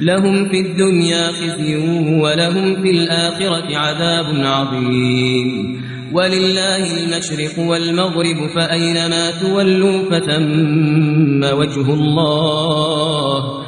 لهم في الدنيا خزي ولهم في الآخرة عذاب عظيم. ولله المشرق والمغرب فأينما تولوا فتم وجه الله.